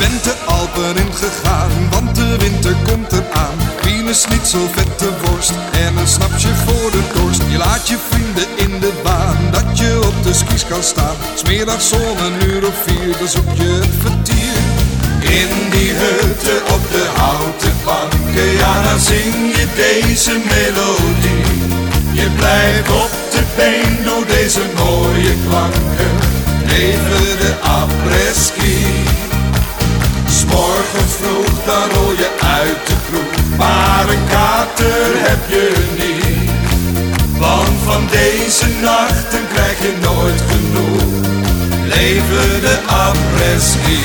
bent de Alpen ingegaan, want de winter komt eraan. Wiener schnitzel, vette worst en een snapje voor de dorst. Je laat je vrienden in de baan, dat je op de skis kan staan. Smiddags om een uur of vier, dan zoek je het vertier. In die hutten op de houten banken, ja dan zing je deze melodie. Je blijft op de been door deze mooie klanken. Leven de apres-ski. Vroeg dan rol je uit de kroeg, maar een kater heb je niet. Want van deze nachten krijg je nooit genoeg. Leven de apres-ski.